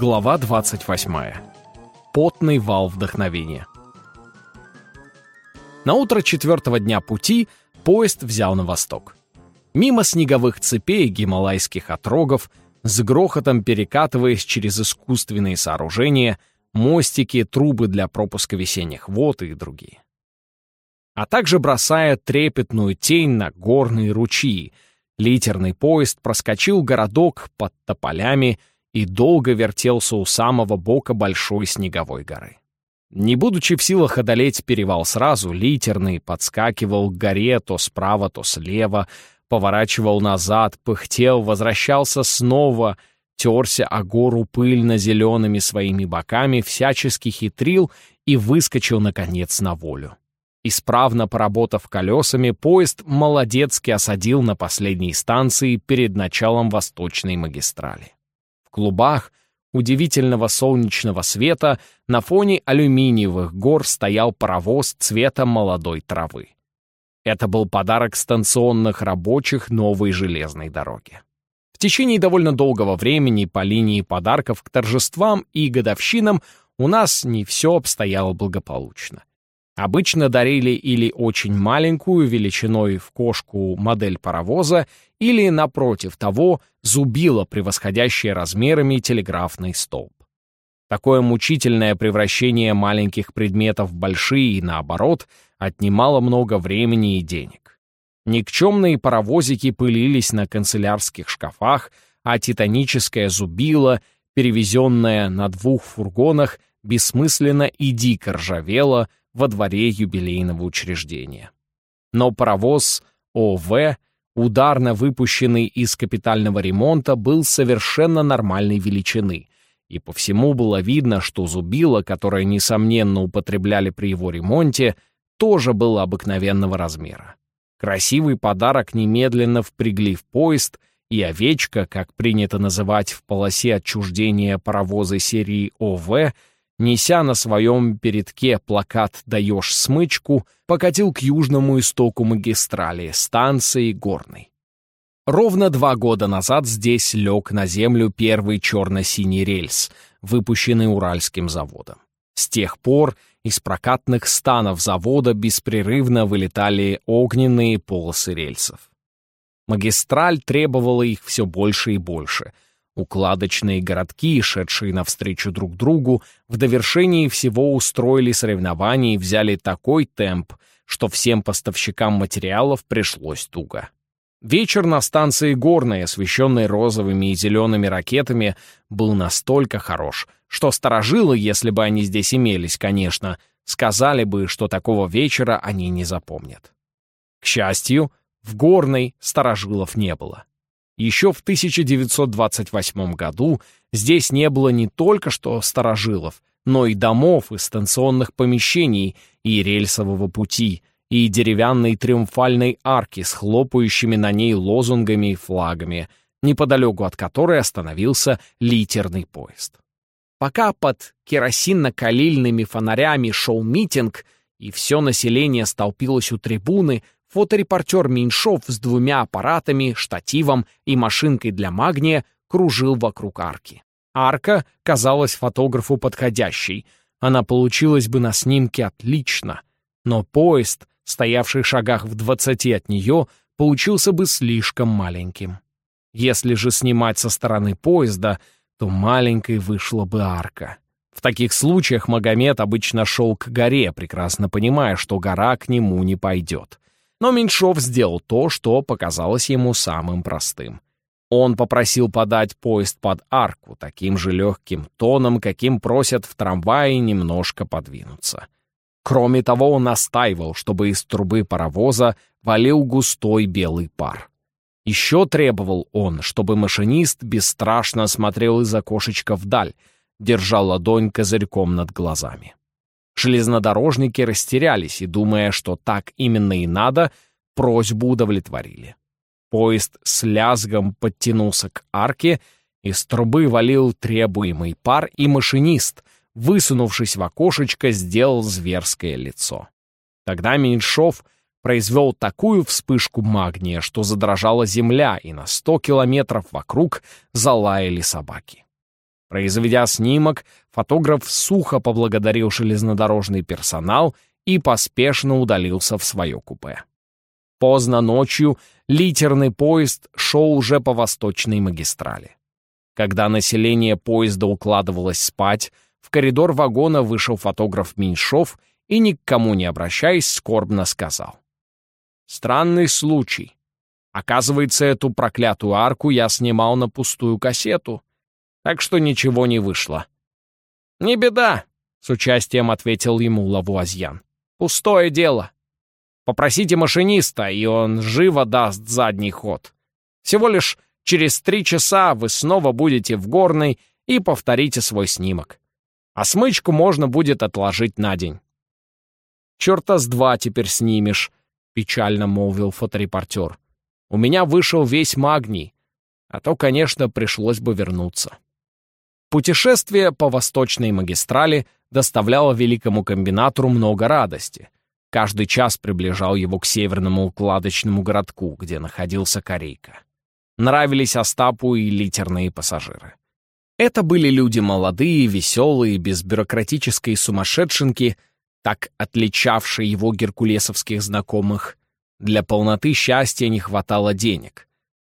Глава 28. Потный вал вдохновения. На утро четвертого дня пути поезд взял на восток. Мимо снеговых цепей гималайских отрогов, с грохотом перекатываясь через искусственные сооружения, мостики, трубы для пропуска весенних вод и другие. А также бросая трепетную тень на горные ручьи, литерный поезд проскочил городок под тополями и долго вертелся у самого бока большой снеговой горы. Не будучи в силах одолеть перевал сразу, литерный подскакивал к горе то справа, то слева, поворачивал назад, пыхтел, возвращался снова, терся о гору пыльно-зелеными своими боками, всячески хитрил и выскочил, наконец, на волю. Исправно поработав колесами, поезд молодецки осадил на последней станции перед началом восточной магистрали. В клубах удивительного солнечного света на фоне алюминиевых гор стоял паровоз цвета молодой травы. Это был подарок станционных рабочих новой железной дороги. В течение довольно долгого времени по линии подарков к торжествам и годовщинам у нас не все обстояло благополучно. Обычно дарили или очень маленькую, величиной в кошку, модель паровоза, или, напротив того, зубило, превосходящее размерами телеграфный столб. Такое мучительное превращение маленьких предметов в большие и наоборот отнимало много времени и денег. Никчемные паровозики пылились на канцелярских шкафах, а титаническое зубило, перевезенное на двух фургонах, бессмысленно и дико ржавело, во дворе юбилейного учреждения. Но паровоз ОВ, ударно выпущенный из капитального ремонта, был совершенно нормальной величины, и по всему было видно, что зубило, которое, несомненно, употребляли при его ремонте, тоже было обыкновенного размера. Красивый подарок немедленно впрягли в поезд, и овечка, как принято называть в полосе отчуждения паровоза серии ОВ, неся на своем передке плакат «Даешь смычку», покатил к южному истоку магистрали, станции Горной. Ровно два года назад здесь лег на землю первый черно-синий рельс, выпущенный Уральским заводом. С тех пор из прокатных станов завода беспрерывно вылетали огненные полосы рельсов. Магистраль требовала их все больше и больше — Укладочные городки, шедшие навстречу друг другу, в довершении всего устроили соревнования и взяли такой темп, что всем поставщикам материалов пришлось туго. Вечер на станции Горной, освещенный розовыми и зелеными ракетами, был настолько хорош, что сторожилы, если бы они здесь имелись, конечно, сказали бы, что такого вечера они не запомнят. К счастью, в Горной сторожилов не было. Еще в 1928 году здесь не было не только что старожилов, но и домов, и станционных помещений, и рельсового пути, и деревянной триумфальной арки с хлопающими на ней лозунгами и флагами, неподалеку от которой остановился литерный поезд. Пока под керосинно-калильными фонарями шел митинг, и все население столпилось у трибуны, фоторепортер Меньшов с двумя аппаратами, штативом и машинкой для магния кружил вокруг арки. Арка казалась фотографу подходящей. Она получилась бы на снимке отлично. Но поезд, стоявший в шагах в двадцати от нее, получился бы слишком маленьким. Если же снимать со стороны поезда, то маленькой вышла бы арка. В таких случаях Магомед обычно шел к горе, прекрасно понимая, что гора к нему не пойдет. Но Меньшов сделал то, что показалось ему самым простым. Он попросил подать поезд под арку таким же легким тоном, каким просят в трамвае немножко подвинуться. Кроме того, он настаивал, чтобы из трубы паровоза валил густой белый пар. Еще требовал он, чтобы машинист бесстрашно смотрел из окошечка вдаль, держа ладонь козырьком над глазами. Железнодорожники растерялись и, думая, что так именно и надо, просьбу удовлетворили. Поезд с лязгом подтянулся к арке, из трубы валил требуемый пар, и машинист, высунувшись в окошечко, сделал зверское лицо. Тогда Меньшов произвел такую вспышку магния, что задрожала земля, и на сто километров вокруг залаяли собаки. Произведя снимок, фотограф сухо поблагодарил железнодорожный персонал и поспешно удалился в свое купе. Поздно ночью литерный поезд шел уже по восточной магистрали. Когда население поезда укладывалось спать, в коридор вагона вышел фотограф Меньшов и, ни не обращаясь, скорбно сказал. «Странный случай. Оказывается, эту проклятую арку я снимал на пустую кассету, так что ничего не вышло». «Не беда», — с участием ответил ему Лавуазьян. «Пустое дело. Попросите машиниста, и он живо даст задний ход. Всего лишь через три часа вы снова будете в горной и повторите свой снимок. А смычку можно будет отложить на день. «Черта с два теперь снимешь», — печально молвил фоторепортер. «У меня вышел весь магний, а то, конечно, пришлось бы вернуться». Путешествие по восточной магистрали доставляло великому комбинатору много радости — Каждый час приближал его к северному укладочному городку, где находился Корейка. Нравились Остапу и литерные пассажиры. Это были люди молодые, веселые, без бюрократической сумасшедшенки, так отличавшие его геркулесовских знакомых. Для полноты счастья не хватало денег.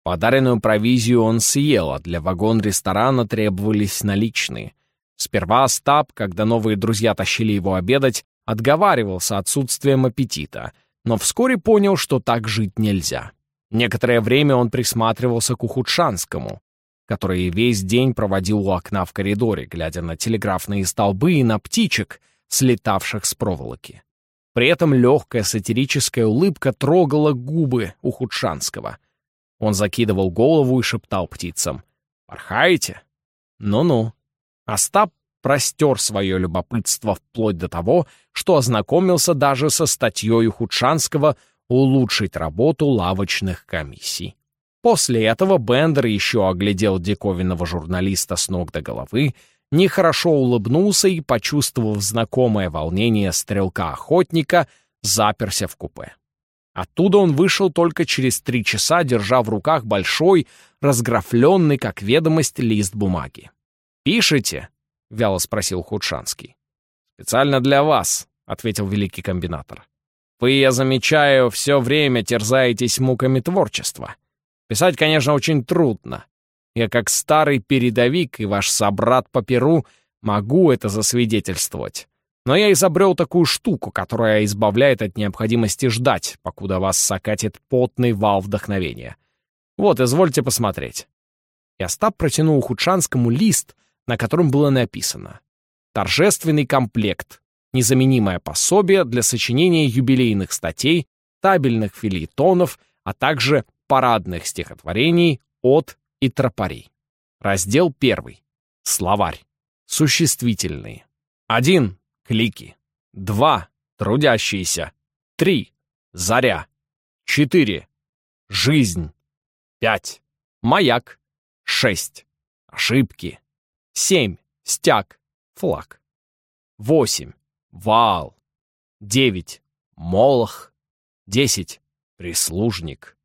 Подаренную провизию он съел, а для вагон-ресторана требовались наличные. Сперва Остап, когда новые друзья тащили его обедать, отговаривался отсутствием аппетита, но вскоре понял, что так жить нельзя. Некоторое время он присматривался к Ухудшанскому, который весь день проводил у окна в коридоре, глядя на телеграфные столбы и на птичек, слетавших с проволоки. При этом легкая сатирическая улыбка трогала губы Ухудшанского. Он закидывал голову и шептал птицам. «Порхаете? Ну-ну». Остап простер свое любопытство вплоть до того, что ознакомился даже со статьей Худшанского «Улучшить работу лавочных комиссий». После этого Бендер еще оглядел диковинного журналиста с ног до головы, нехорошо улыбнулся и, почувствовав знакомое волнение стрелка-охотника, заперся в купе. Оттуда он вышел только через три часа, держа в руках большой, разграфленный, как ведомость, лист бумаги. «Пишите?» — вяло спросил Худшанский. «Специально для вас», — ответил великий комбинатор. «Вы, я замечаю, все время терзаетесь муками творчества. Писать, конечно, очень трудно. Я как старый передовик и ваш собрат по перу могу это засвидетельствовать. Но я изобрел такую штуку, которая избавляет от необходимости ждать, покуда вас сокатит потный вал вдохновения. Вот, извольте посмотреть». И Остап протянул Худшанскому лист — на котором было написано «Торжественный комплект. Незаменимое пособие для сочинения юбилейных статей, табельных филитонов, а также парадных стихотворений от и тропарей». Раздел 1. Словарь. Существительные. 1. Клики. 2. Трудящиеся. 3. Заря. 4. Жизнь. 5. Маяк. 6. Ошибки. Семь. Стяг. Флаг. Восемь. Вал. Девять. Молох. Десять. Прислужник.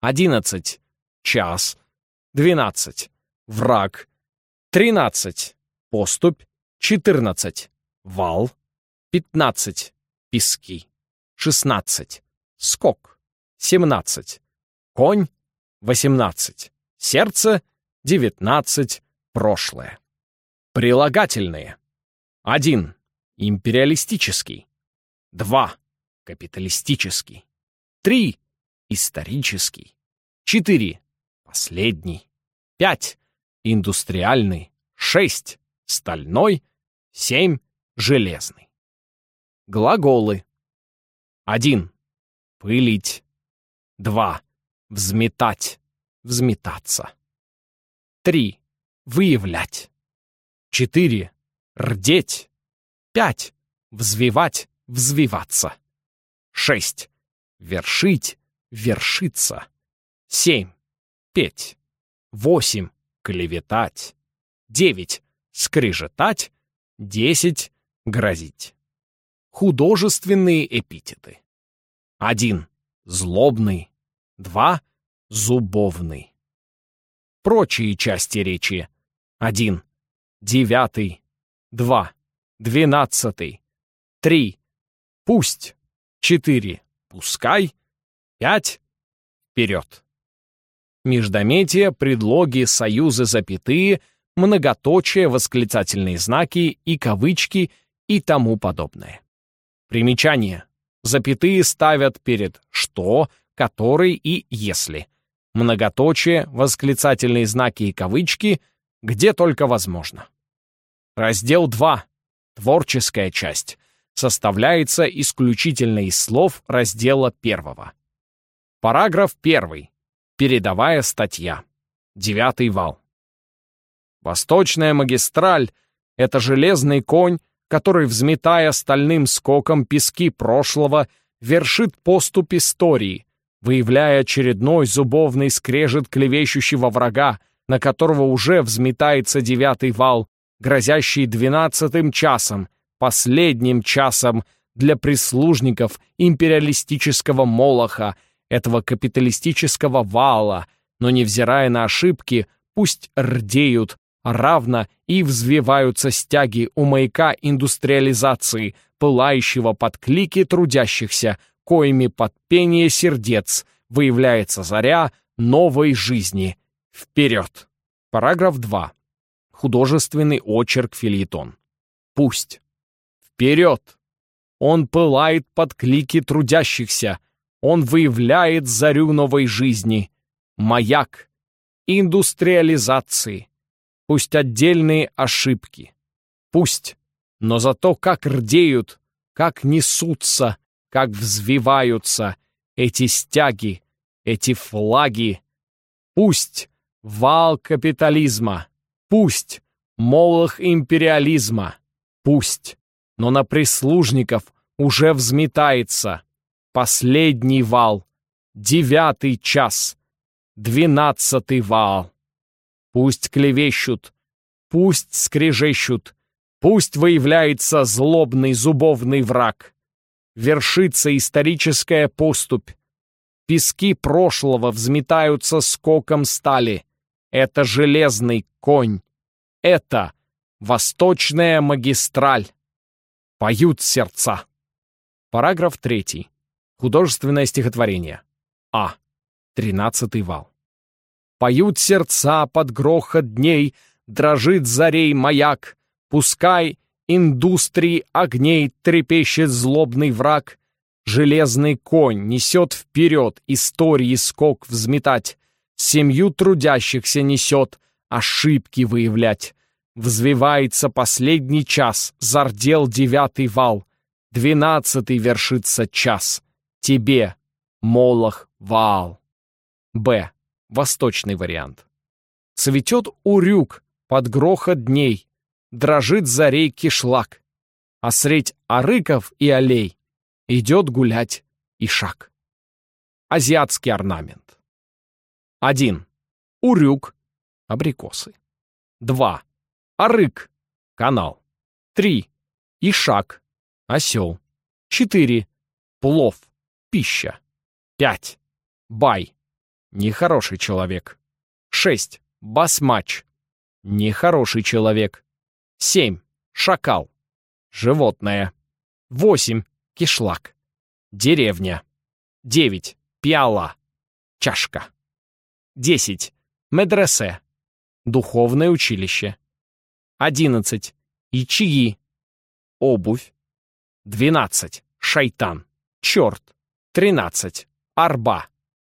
Одиннадцать. Час. Двенадцать. Враг. Тринадцать. Поступь. Четырнадцать. Вал. Пятнадцать. Пески. Шестнадцать. Скок. Семнадцать. Конь. Восемнадцать. Сердце. Девятнадцать. Прошлое. Прилагательные. 1. Империалистический. 2. Капиталистический. 3. Исторический. 4. Последний. 5. Индустриальный. 6. Стальной. 7. Железный. Глаголы. 1. Пылить. 2. Взметать. Взметаться. 3. Выявлять. Четыре. Рдеть. Пять. Взвивать, взвиваться. Шесть. Вершить, вершиться. Семь. Петь. Восемь. Клеветать. Девять. Скрежетать. Десять. Грозить. Художественные эпитеты. Один. Злобный. Два. Зубовный. Прочие части речи. Один девятый, два, двенадцатый, три, пусть, четыре, пускай, пять, вперед. Междометия, предлоги, союзы, запятые, многоточие, восклицательные знаки и кавычки и тому подобное. Примечание. Запятые ставят перед «что», «который» и «если». Многоточие, восклицательные знаки и кавычки, где только возможно. Раздел 2. Творческая часть. Составляется исключительно из слов раздела 1. Параграф 1. Передовая статья. Девятый вал. Восточная магистраль — это железный конь, который, взметая стальным скоком пески прошлого, вершит поступ истории, выявляя очередной зубовный скрежет клевещущего врага, на которого уже взметается девятый вал, грозящий двенадцатым часом, последним часом для прислужников империалистического молоха, этого капиталистического вала, но, невзирая на ошибки, пусть рдеют, равно и взвиваются стяги у маяка индустриализации, пылающего под клики трудящихся, коими под пение сердец выявляется заря новой жизни. Вперед! Параграф 2. Художественный очерк филитон. Пусть. Вперед! Он пылает под клики трудящихся, он выявляет зарю новой жизни, маяк, индустриализации. Пусть отдельные ошибки. Пусть. Но зато как рдеют, как несутся, как взвиваются эти стяги, эти флаги. Пусть вал капитализма, пусть молох империализма, пусть, но на прислужников уже взметается последний вал, девятый час, двенадцатый вал. Пусть клевещут, пусть скрежещут, пусть выявляется злобный зубовный враг. Вершится историческая поступь. Пески прошлого взметаются скоком стали. Это железный конь. Это восточная магистраль. Поют сердца. Параграф третий. Художественное стихотворение. А. Тринадцатый вал. Поют сердца под грохот дней, дрожит зарей маяк. Пускай индустрии огней трепещет злобный враг. Железный конь несет вперед истории скок взметать. Семью трудящихся несет ошибки выявлять. Взвивается последний час, зардел девятый вал. Двенадцатый вершится час тебе, Молох Ваал. Б. Восточный вариант. Цветет урюк под грохот дней, дрожит зарей кишлак, а средь арыков и аллей идет гулять и шаг. Азиатский орнамент. 1. Урюк. Абрикосы. 2. Арык. Канал. 3. Ишак. Осел. 4. Плов пища. Пять. Бай. Нехороший человек. Шесть. Басмач. Нехороший человек. Семь. Шакал. Животное. Восемь. Кишлак. Деревня. Девять. Пиала. Чашка. Десять. Медресе. Духовное училище. Одиннадцать. Ичии. Обувь. Двенадцать. Шайтан. Черт. 13. Арба.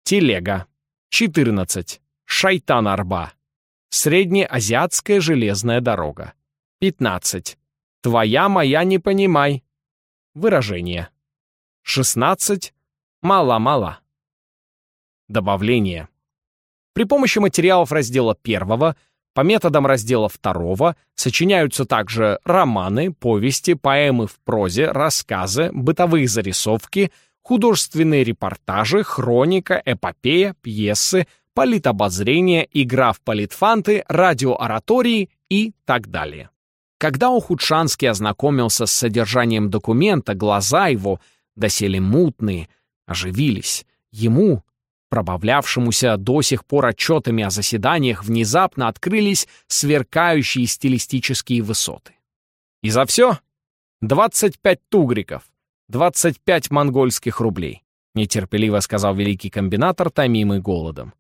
Телега. 14. Шайтан-Арба. Среднеазиатская железная дорога. 15. Твоя моя не понимай. Выражение. 16. Мала-мала. Добавление. При помощи материалов раздела 1 по методам раздела 2 сочиняются также романы, повести, поэмы в прозе, рассказы, бытовые зарисовки, художественные репортажи, хроника, эпопея, пьесы, политобозрение, игра в политфанты, радиооратории и так далее. Когда Ухудшанский ознакомился с содержанием документа, глаза его, доселе мутные, оживились. Ему, пробавлявшемуся до сих пор отчетами о заседаниях, внезапно открылись сверкающие стилистические высоты. И за все 25 тугриков, 25 монгольских рублей, нетерпеливо сказал великий комбинатор, томимый голодом.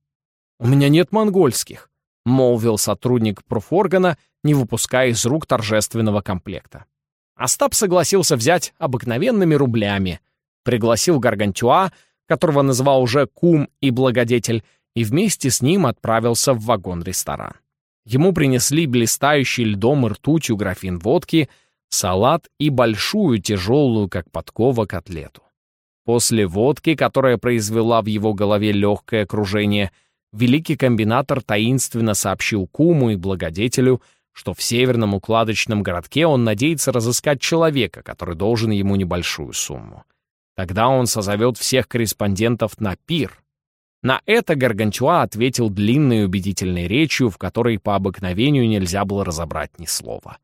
«У меня нет монгольских», — молвил сотрудник профоргана, не выпуская из рук торжественного комплекта. Остап согласился взять обыкновенными рублями, пригласил Гаргантюа, которого называл уже кум и благодетель, и вместе с ним отправился в вагон-ресторан. Ему принесли блистающий льдом и ртутью графин водки, салат и большую тяжелую, как подкова, котлету. После водки, которая произвела в его голове легкое окружение, великий комбинатор таинственно сообщил куму и благодетелю, что в северном укладочном городке он надеется разыскать человека, который должен ему небольшую сумму. Тогда он созовет всех корреспондентов на пир. На это Гаргантюа ответил длинной убедительной речью, в которой по обыкновению нельзя было разобрать ни слова.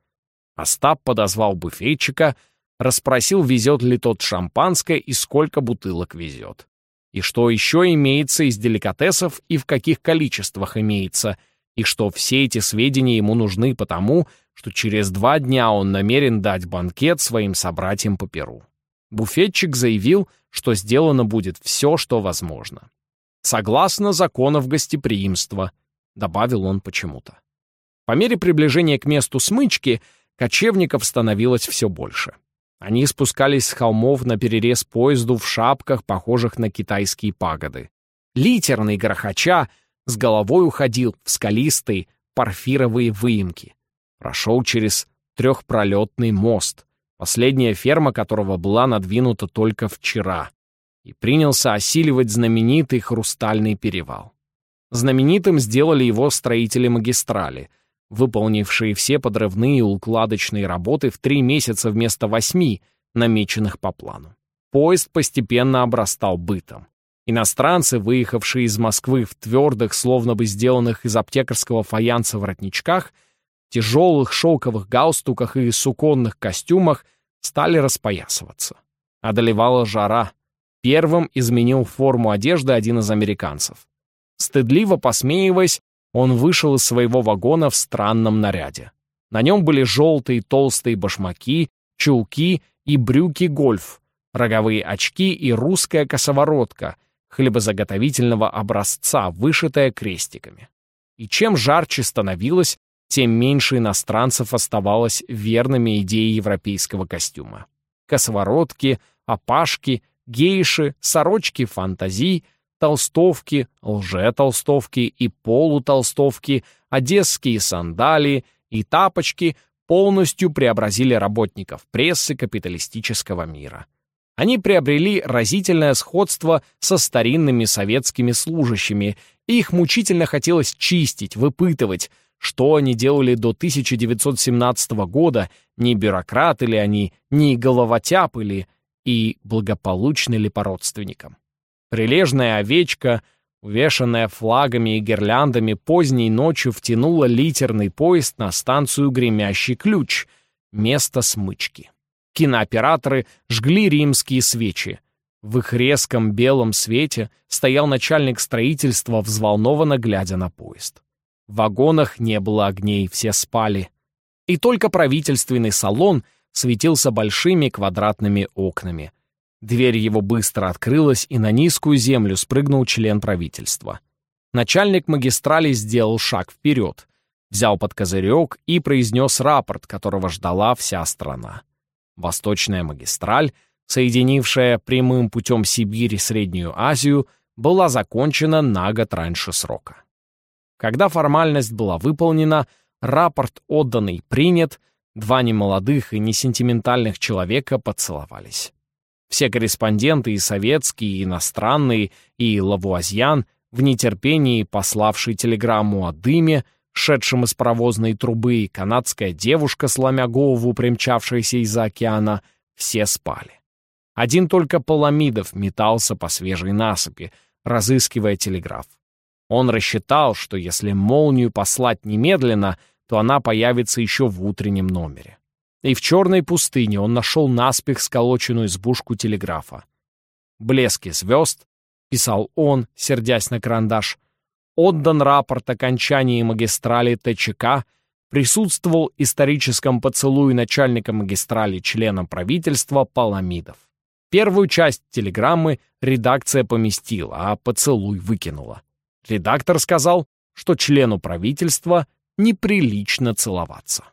Остап подозвал буфетчика, расспросил, везет ли тот шампанское и сколько бутылок везет. И что еще имеется из деликатесов и в каких количествах имеется, и что все эти сведения ему нужны потому, что через два дня он намерен дать банкет своим собратьям по Перу. Буфетчик заявил, что сделано будет все, что возможно. «Согласно законов гостеприимства», — добавил он почему-то. По мере приближения к месту смычки кочевников становилось все больше. Они спускались с холмов на перерез поезду в шапках, похожих на китайские пагоды. Литерный грохоча с головой уходил в скалистые порфировые выемки. Прошел через трехпролетный мост, последняя ферма которого была надвинута только вчера, и принялся осиливать знаменитый хрустальный перевал. Знаменитым сделали его строители магистрали, выполнившие все подрывные и укладочные работы в три месяца вместо восьми, намеченных по плану. Поезд постепенно обрастал бытом. Иностранцы, выехавшие из Москвы в твердых, словно бы сделанных из аптекарского фаянса воротничках, тяжелых шелковых галстуках и суконных костюмах, стали распоясываться. Одолевала жара. Первым изменил форму одежды один из американцев. Стыдливо посмеиваясь, он вышел из своего вагона в странном наряде. На нем были желтые толстые башмаки, чулки и брюки-гольф, роговые очки и русская косоворотка хлебозаготовительного образца, вышитая крестиками. И чем жарче становилось, тем меньше иностранцев оставалось верными идее европейского костюма. Косоворотки, опашки, гейши, сорочки фантазий — толстовки, лже-толстовки и полутолстовки, одесские сандалии и тапочки полностью преобразили работников прессы капиталистического мира. Они приобрели разительное сходство со старинными советскими служащими, и их мучительно хотелось чистить, выпытывать, что они делали до 1917 года, не бюрократы ли они, не головотяпы ли, и благополучны ли по родственникам. Прилежная овечка, увешанная флагами и гирляндами, поздней ночью втянула литерный поезд на станцию «Гремящий ключ», место смычки. Кинооператоры жгли римские свечи. В их резком белом свете стоял начальник строительства, взволнованно глядя на поезд. В вагонах не было огней, все спали. И только правительственный салон светился большими квадратными окнами — Дверь его быстро открылась, и на низкую землю спрыгнул член правительства. Начальник магистрали сделал шаг вперед, взял под козырек и произнес рапорт, которого ждала вся страна. Восточная магистраль, соединившая прямым путем Сибирь и Среднюю Азию, была закончена на год раньше срока. Когда формальность была выполнена, рапорт отданный принят, два немолодых и несентиментальных человека поцеловались. Все корреспонденты, и советские, и иностранные, и Лавуазьян, в нетерпении пославший телеграмму о дыме, шедшем из паровозной трубы, и канадская девушка, сломя голову, примчавшаяся из-за океана, все спали. Один только Паламидов метался по свежей насыпи, разыскивая телеграф. Он рассчитал, что если молнию послать немедленно, то она появится еще в утреннем номере. И в черной пустыне он нашел наспех сколоченную избушку телеграфа. Блески звезд, — писал он, сердясь на карандаш, отдан рапорт о кончании магистрали ТЧК, присутствовал историческом поцелуе начальника магистрали членом правительства Паламидов. Первую часть телеграммы редакция поместила, а поцелуй выкинула. Редактор сказал, что члену правительства неприлично целоваться.